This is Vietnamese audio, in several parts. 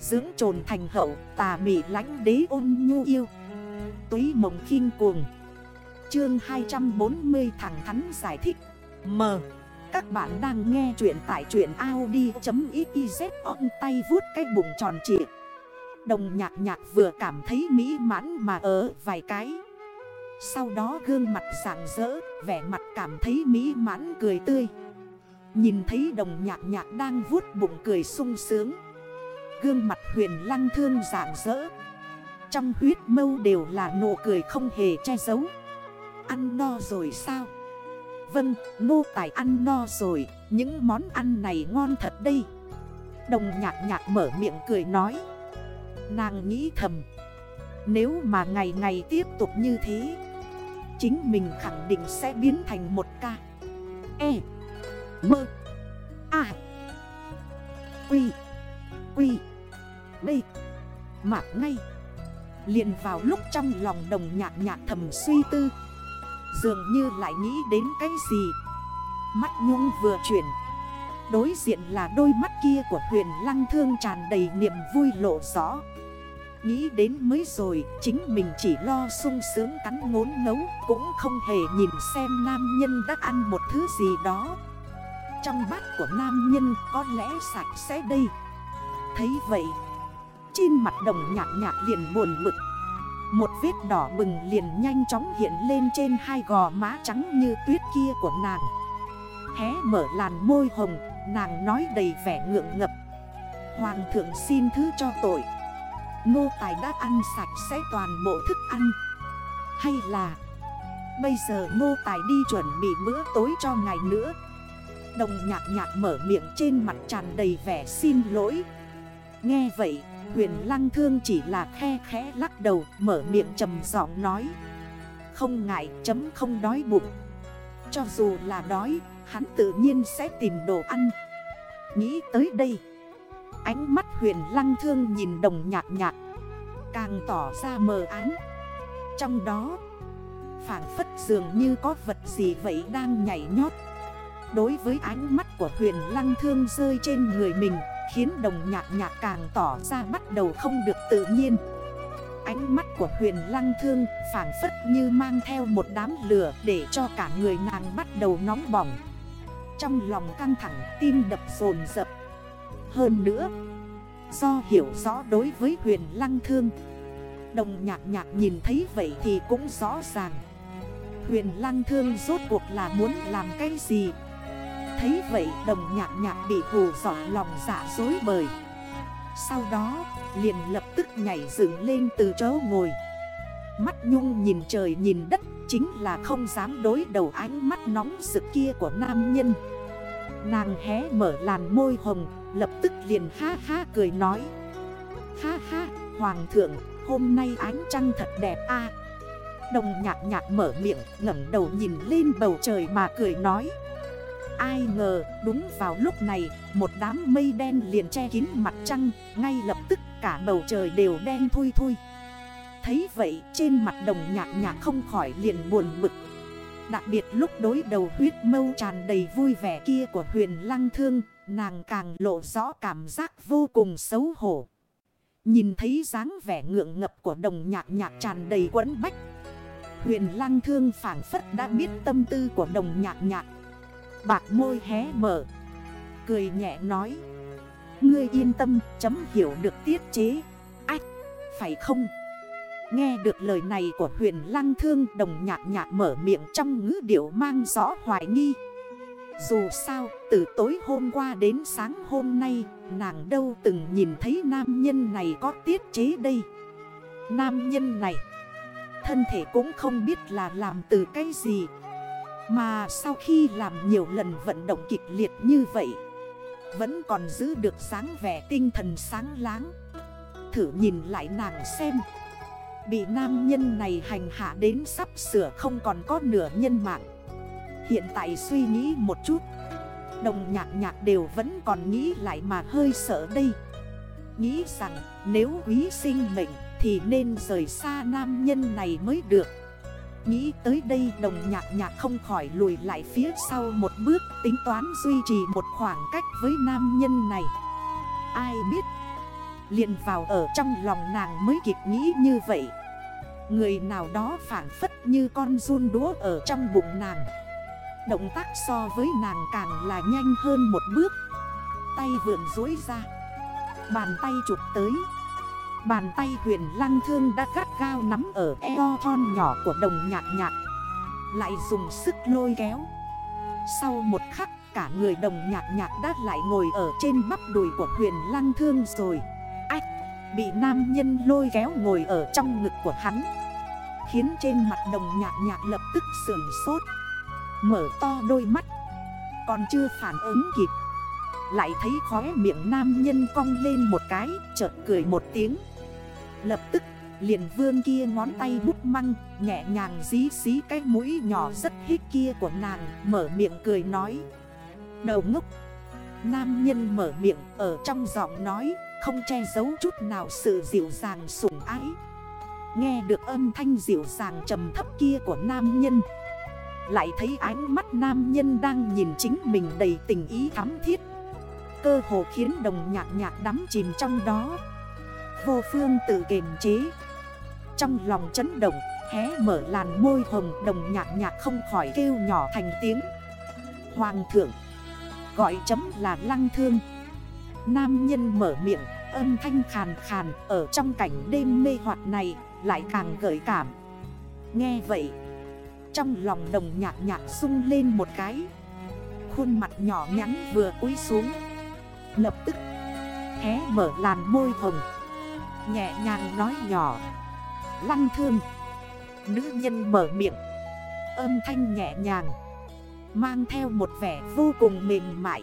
Dưỡng trồn thành hậu, tà mị lánh đế ôn nhu yêu. Túy mộng khinh cuồng. Chương 240 thẳng thắn giải thích. M. Các bạn đang nghe chuyện tại chuyện Audi.xyz on tay vuốt cái bụng tròn trịa. Đồng nhạc nhạc vừa cảm thấy mỹ mãn mà ở vài cái. Sau đó gương mặt rạng rỡ, Vẻ mặt cảm thấy mỹ mãn cười tươi. Nhìn thấy đồng nhạc nhạc đang vuốt bụng cười sung sướng. Gương mặt huyền lăng thương rạng rỡ. Trong huyết mâu đều là nụ cười không hề che giấu. Ăn no rồi sao? Vâng, nô tài ăn no rồi. Những món ăn này ngon thật đây. Đồng nhạc nhạc mở miệng cười nói. Nàng nghĩ thầm. Nếu mà ngày ngày tiếp tục như thế Chính mình khẳng định sẽ biến thành một ca. E. Mơ. A. Quy. Quy bê Mạc ngay, liền vào lúc trong lòng đồng nhạc nhạc thầm suy tư. Dường như lại nghĩ đến cái gì. Mắt nhung vừa chuyển. Đối diện là đôi mắt kia của huyền lăng thương tràn đầy niềm vui lộ rõ. Nghĩ đến mới rồi, Chính mình chỉ lo sung sướng cắn ngốn nấu Cũng không hề nhìn xem nam nhân đã ăn một thứ gì đó. Trong bát của nam nhân có lẽ sạch sẽ đây. Thấy vậy trên mặt đồng nhạc nhạc liền buồn mực Một vết đỏ bừng liền nhanh chóng hiện lên trên hai gò má trắng như tuyết kia của nàng. Hé mở làn môi hồng, Nàng nói đầy vẻ ngượng ngập. Hoàng thượng xin thứ cho tội. Nô tài đã ăn sạch sẽ toàn bộ thức ăn. Hay là, Bây giờ nô tài đi chuẩn bị bữa tối cho ngày nữa. Đồng nhạc nhạc mở miệng trên mặt tràn đầy vẻ xin lỗi. Nghe vậy huyền lăng thương chỉ là khe khẽ lắc đầu, Mở miệng trầm giọng nói. Không ngại, chấm không đói bụng. Cho dù là đói, Hắn tự nhiên sẽ tìm đồ ăn. Nghĩ tới đây, Ánh mắt huyền lăng thương nhìn đồng nhạc nhạc, Càng tỏ ra mờ án Trong đó Phản phất dường như có vật gì vậy đang nhảy nhót. Đối với ánh mắt của huyền lăng thương rơi trên người mình Khiến đồng nhạc nhạc càng tỏ ra bắt đầu không được tự nhiên. Ánh mắt của huyền lăng thương phản phất như mang theo một đám lửa Để cho cả người nàng bắt đầu nóng bỏng. Trong lòng căng thẳng, tim đập rồn rập. Hơn nữa, Do hiểu rõ đối với huyền lăng thương, Đồng nhạc nhạc nhìn thấy vậy thì cũng rõ ràng. Huyền lăng thương rốt cuộc là muốn làm cái gì? Thấy vậy đồng nhạc nhạc bị hù dọa lòng dạ dối bời. Sau đó, liền lập tức nhảy dựng lên từ chỗ ngồi. Mắt nhung nhìn trời nhìn đất, Chính là không dám đối đầu ánh mắt nóng rực kia của nam nhân. Nàng hé mở làn môi hồng, Lập tức liền ha ha cười nói. Ha ha, hoàng thượng, hôm nay ánh trăng thật đẹp a. Đồng nhạc nhạc mở miệng, ngẩng đầu nhìn lên bầu trời mà cười nói. Ai ngờ, đúng vào lúc này, một đám mây đen liền che kín mặt trăng, Ngay lập tức cả bầu trời đều đen thui thui. Thấy vậy, trên mặt đồng nhạc nhạc không khỏi liền buồn bực. Đặc biệt lúc đối đầu huyết mâu tràn đầy vui vẻ kia của huyền lăng thương, Nàng càng lộ rõ cảm giác vô cùng xấu hổ. Nhìn thấy dáng vẻ ngượng ngập của đồng nhạc nhạc tràn đầy quấn bách, Huyền lăng thương phản phất đã biết tâm tư của đồng nhạc nhạc. Bạc môi hé mở. Cười nhẹ nói. Ngươi yên tâm, chấm hiểu được tiết chế. Ách, phải không? Nghe được lời này của huyền lăng thương, đồng nhạc nhạc mở miệng trong ngữ điệu mang rõ hoài nghi. Dù sao, từ tối hôm qua đến sáng hôm nay, Nàng đâu từng nhìn thấy nam nhân này có tiết chế đây. Nam nhân này, Thân thể cũng không biết là làm từ cái gì. Mà sau khi làm nhiều lần vận động kịch liệt như vậy, Vẫn còn giữ được sáng vẻ tinh thần sáng láng. Thử nhìn lại nàng xem, Bị nam nhân này hành hạ đến sắp sửa không còn có nửa nhân mạng. Hiện tại suy nghĩ một chút, Đồng nhạc nhạc đều vẫn còn nghĩ lại mà hơi sợ đây. Nghĩ rằng nếu quý sinh mệnh thì nên rời xa nam nhân này mới được. Nghĩ tới đây đồng nhạc nhạc không khỏi lùi lại phía sau một bước, Tính toán duy trì một khoảng cách với nam nhân này. Ai biết, liền vào ở trong lòng nàng mới kịp nghĩ như vậy. Người nào đó phản phất như con run đúa ở trong bụng nàng. Động tác so với nàng càng là nhanh hơn một bước. Tay vượn dối ra, Bàn tay chụp tới. Bàn tay huyền lăng thương đã gắt gao nắm ở eo thon nhỏ của đồng nhạc nhạc. Lại dùng sức lôi kéo. Sau một khắc, cả người đồng nhạc nhạc đã lại ngồi ở trên bắp đùi của huyền lăng thương rồi. Ách, Bị nam nhân lôi kéo ngồi ở trong ngực của hắn. Khiến trên mặt đồng nhạc nhạc lập tức sườn sốt. Mở to đôi mắt. Còn chưa phản ứng kịp. Lại thấy khóe miệng nam nhân cong lên một cái, Chợt cười một tiếng. Lập tức, liền vươn kia ngón tay bút măng, Nhẹ nhàng dí xí cái mũi nhỏ rất hít kia của nàng, Mở miệng cười nói. Đầu ngốc, Nam nhân mở miệng ở trong giọng nói, Không che giấu chút nào sự dịu dàng sủng ái. Nghe được âm thanh dịu dàng trầm thấp kia của nam nhân, Lại thấy ánh mắt nam nhân đang nhìn chính mình đầy tình ý thắm thiết. Cơ hồ khiến đồng nhạc nhạc đắm chìm trong đó. Vô phương tự kiềm chế. Trong lòng chấn động, Hé mở làn môi hồng đồng nhạc nhạc không khỏi kêu nhỏ thành tiếng. Hoàng thượng, Gọi chấm là lăng thương. Nam nhân mở miệng, Âm thanh khàn khàn Ở trong cảnh đêm mê hoạt này Lại càng gợi cảm. Nghe vậy, Trong lòng đồng nhạc nhạc sung lên một cái. Khuôn mặt nhỏ nhắn vừa cúi xuống. Lập tức, Hé mở làn môi hồng. Nhẹ nhàng nói nhỏ. Lăng thương Nữ nhân mở miệng. Âm thanh nhẹ nhàng Mang theo một vẻ vô cùng mềm mại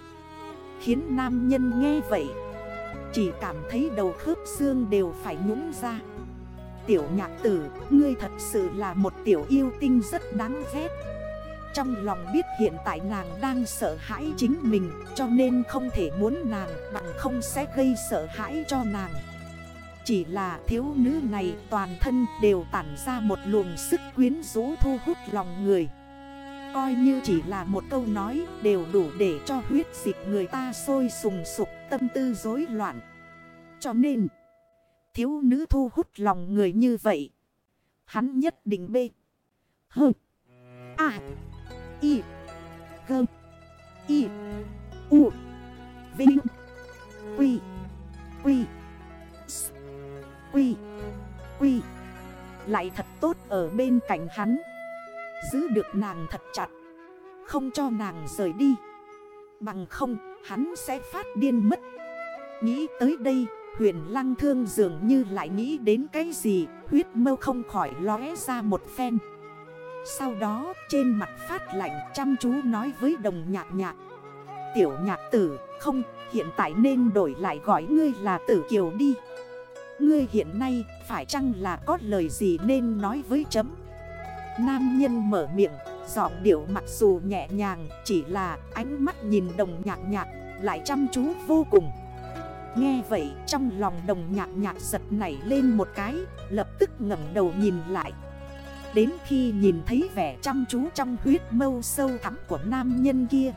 Khiến nam nhân nghe vậy Chỉ cảm thấy đầu khớp xương đều phải nhũng ra. Tiểu nhạc tử, ngươi thật sự là một tiểu yêu tinh rất đáng ghét. Trong lòng biết hiện tại nàng đang sợ hãi chính mình Cho nên không thể muốn nàng bằng không sẽ gây sợ hãi cho nàng. Chỉ là thiếu nữ này toàn thân đều tản ra một luồng sức quyến rũ thu hút lòng người Coi như chỉ là một câu nói đều đủ để cho huyết dịch người ta sôi sùng sục tâm tư rối loạn. Cho nên, thiếu nữ thu hút lòng người như vậy. Hắn nhất định bê. Hơ. a Y. Gơ. Y. U. Vinh. Quy. Quy. Quy. Lại thật tốt ở bên cạnh hắn. Giữ được nàng thật chặt. Không cho nàng rời đi. Bằng không, hắn sẽ phát điên mất. Nghĩ tới đây, Huyền lăng thương dường như lại nghĩ đến cái gì, Huyết mâu không khỏi lóe ra một phen. Sau đó, trên mặt phát lạnh chăm chú nói với đồng nhạc nhạc. Tiểu nhạc tử, không, hiện tại nên đổi lại gọi ngươi là tử kiều đi. Ngươi hiện nay phải chăng là có lời gì nên nói với chấm? Nam nhân mở miệng, Giọng điệu mặc dù nhẹ nhàng, Chỉ là ánh mắt nhìn đồng nhạc nhạc, Lại chăm chú vô cùng. Nghe vậy, trong lòng đồng nhạc nhạc giật nảy lên một cái, Lập tức ngẩng đầu nhìn lại. Đến khi nhìn thấy vẻ chăm chú trong huyết mâu sâu thắm của nam nhân kia,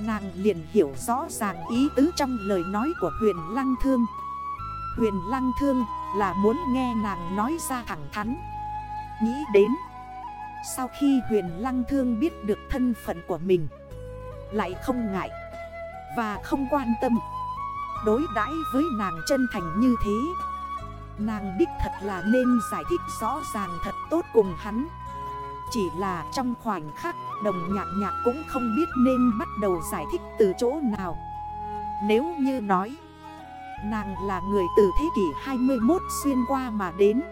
Nàng liền hiểu rõ ràng ý tứ trong lời nói của huyền lăng thương. Huyền lăng thương là muốn nghe nàng nói ra thẳng thắn. Nghĩ đến, sau khi huyền lăng thương biết được thân phận của mình, Lại không ngại Và không quan tâm. Đối đãi với nàng chân thành như thế, Nàng đích thật là nên giải thích rõ ràng thật tốt cùng hắn. Chỉ là trong khoảnh khắc, Đồng nhạc nhạc cũng không biết nên bắt đầu giải thích từ chỗ nào. Nếu như nói Nàng là người từ thế kỷ 21 xuyên qua mà đến.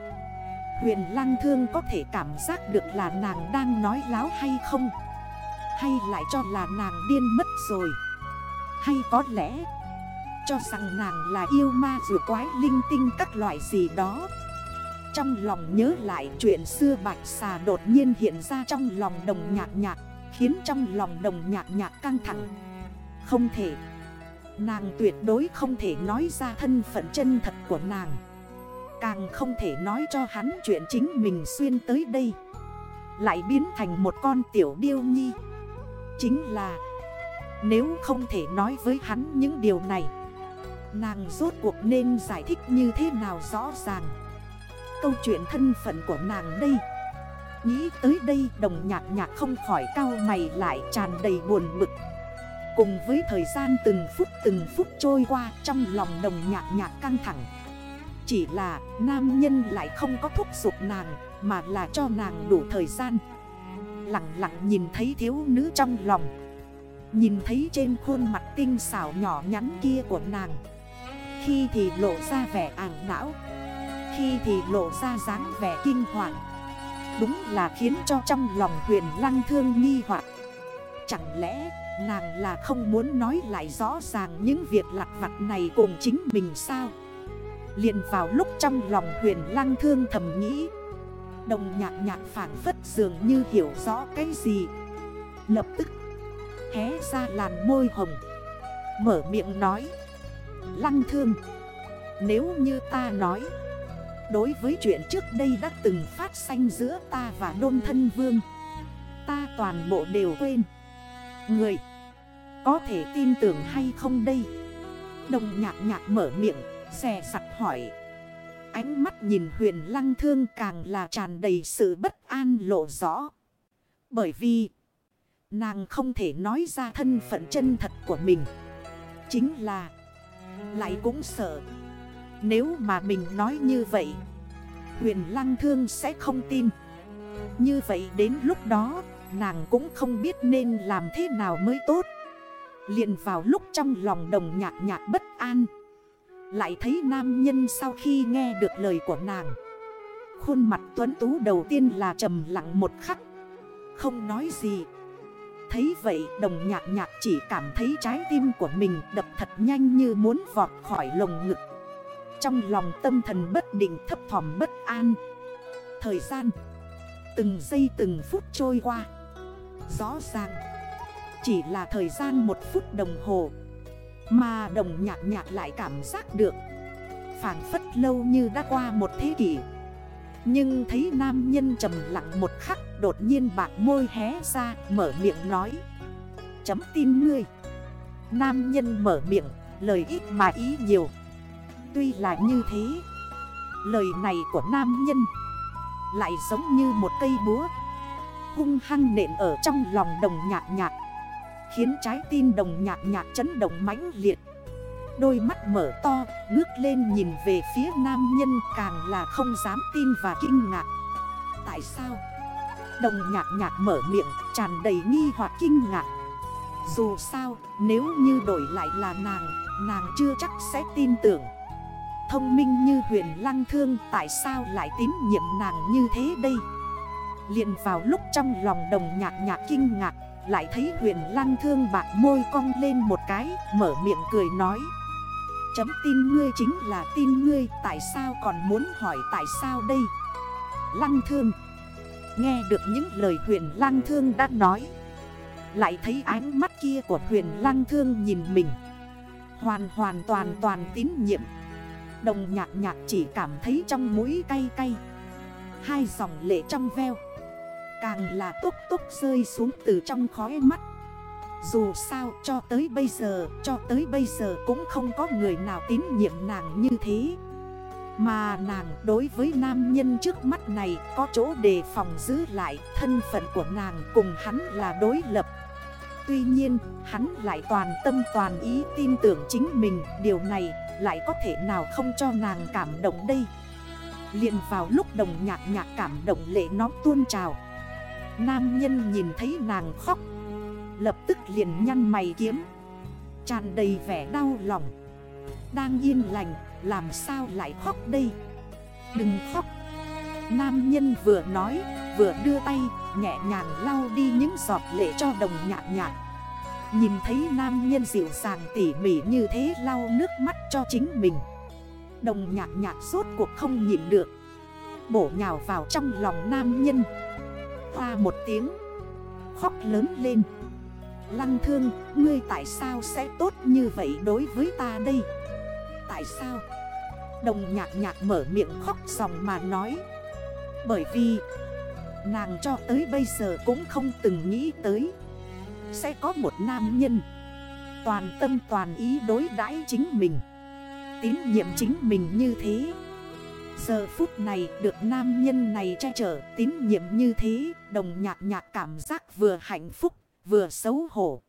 Huyền Lăng Thương có thể cảm giác được là nàng đang nói láo hay không? Hay lại cho là nàng điên mất rồi? Hay có lẽ Cho rằng nàng là yêu ma dù quái linh tinh các loại gì đó? Trong lòng nhớ lại chuyện xưa bạch xà đột nhiên hiện ra trong lòng đồng nhạc nhạc, Khiến trong lòng đồng nhạc nhạc căng thẳng. Không thể Nàng tuyệt đối không thể nói ra thân phận chân thật của nàng. Càng không thể nói cho hắn chuyện chính mình xuyên tới đây. Lại biến thành một con tiểu điêu nhi. Chính là, Nếu không thể nói với hắn những điều này, Nàng rốt cuộc nên giải thích như thế nào rõ ràng? Câu chuyện thân phận của nàng đây. Nghĩ tới đây, đồng nhạc nhạc không khỏi cao mày lại tràn đầy buồn bực. Cùng với thời gian từng phút từng phút trôi qua trong lòng đồng nhạc nhạc căng thẳng. Chỉ là nam nhân lại không có thúc giục nàng, mà là cho nàng đủ thời gian. Lặng lặng nhìn thấy thiếu nữ trong lòng. Nhìn thấy trên khuôn mặt tinh xảo nhỏ nhắn kia của nàng. Khi thì lộ ra vẻ ảng não. Khi thì lộ ra dáng vẻ kinh hoàng. Đúng là khiến cho trong lòng huyền lăng thương nghi hoặc. Chẳng lẽ nàng là không muốn nói lại rõ ràng những việc lặt vặt này cùng chính mình sao? Liền vào lúc trong lòng huyền lăng thương thầm nghĩ. Đồng nhạc nhạc phản phất dường như hiểu rõ cái gì. Lập tức, hé ra làn môi hồng. Mở miệng nói. Lăng thương, Nếu như ta nói, Đối với chuyện trước đây đã từng phát sanh giữa ta và đôn thân vương, Ta toàn bộ đều quên. Người Có thể tin tưởng hay không đây? Đồng nhạc nhạc mở miệng, Xè sặt hỏi. Ánh mắt nhìn huyền lăng thương càng là tràn đầy sự bất an lộ rõ. Bởi vì Nàng không thể nói ra thân phận chân thật của mình. Chính là Lại cũng sợ Nếu mà mình nói như vậy, Huyền lăng thương sẽ không tin. Như vậy đến lúc đó Nàng cũng không biết nên làm thế nào mới tốt. Liền vào lúc trong lòng đồng nhạc nhạc bất an. Lại thấy nam nhân sau khi nghe được lời của nàng. Khuôn mặt tuấn tú đầu tiên là trầm lặng một khắc. Không nói gì. Thấy vậy, đồng nhạc nhạc chỉ cảm thấy trái tim của mình đập thật nhanh như muốn vọt khỏi lồng ngực. Trong lòng tâm thần bất định, thấp thỏm bất an. Thời gian, Từng giây từng phút trôi qua. Rõ ràng, Chỉ là thời gian một phút đồng hồ Mà đồng nhạc nhạc lại cảm giác được. Phản phất lâu như đã qua một thế kỷ, Nhưng thấy nam nhân trầm lặng một khắc, Đột nhiên bạc môi hé ra, mở miệng nói, Chấm tin ngươi. Nam nhân mở miệng, Lời ít mà ý nhiều. Tuy là như thế, Lời này của nam nhân Lại giống như một cây búa Hung hăng nện ở trong lòng đồng nhạc nhạc Khiến trái tim đồng nhạc nhạc chấn động mãnh liệt. Đôi mắt mở to, ngước lên nhìn về phía nam nhân càng là không dám tin và kinh ngạc. Tại sao? Đồng nhạc nhạc mở miệng tràn đầy nghi hoặc kinh ngạc. Dù sao nếu như đổi lại là nàng Nàng chưa chắc sẽ tin tưởng. Thông minh như huyền lăng thương Tại sao lại tín nhiệm nàng như thế đây? Liền vào lúc trong lòng đồng nhạc nhạc kinh ngạc, Lại thấy huyền lăng thương bạc môi cong lên một cái, Mở miệng cười nói. Chấm tin ngươi chính là tin ngươi, Tại sao còn muốn hỏi tại sao đây? Lăng thương. Nghe được những lời huyền lăng thương đã nói. Lại thấy ánh mắt kia của huyền lăng thương nhìn mình. Hoàn hoàn toàn toàn tín nhiệm. Đồng nhạc nhạc chỉ cảm thấy trong mũi cay cay. Hai dòng lệ trong veo. Càng là túc túc rơi xuống từ trong khói mắt. Dù sao cho tới bây giờ, Cho tới bây giờ cũng không có người nào tín nhiệm nàng như thế. Mà nàng đối với nam nhân trước mắt này có chỗ đề phòng giữ lại Thân phận của nàng cùng hắn là đối lập. Tuy nhiên, hắn lại toàn tâm toàn ý tin tưởng chính mình, Điều này lại có thể nào không cho nàng cảm động đây? Liền vào lúc đồng nhạc nhạc cảm động lệ nó tuôn trào Nam nhân nhìn thấy nàng khóc. Lập tức liền nhăn mày kiếm. Tràn đầy vẻ đau lòng. Đang yên lành, làm sao lại khóc đây? Đừng khóc. Nam nhân vừa nói, vừa đưa tay, nhẹ nhàng lau đi những giọt lệ cho đồng nhạc nhạc Nhìn thấy nam nhân dịu dàng tỉ mỉ như thế lau nước mắt cho chính mình. Đồng nhạc nhạc suốt cuộc không nhịn được. Bổ nhào vào trong lòng nam nhân. Một tiếng. Khóc lớn lên. Lăng thương, Ngươi tại sao sẽ tốt như vậy đối với ta đây? Tại sao? Đồng nhạc nhạc mở miệng khóc dòng mà nói. Bởi vì, Nàng cho tới bây giờ cũng không từng nghĩ tới. Sẽ có một nam nhân, Toàn tâm toàn ý đối đãi chính mình, tín nhiệm chính mình như thế. Giờ phút này được nam nhân này che chở, tín nhiệm như thế, Đồng nhạc nhạc cảm giác vừa hạnh phúc, vừa xấu hổ.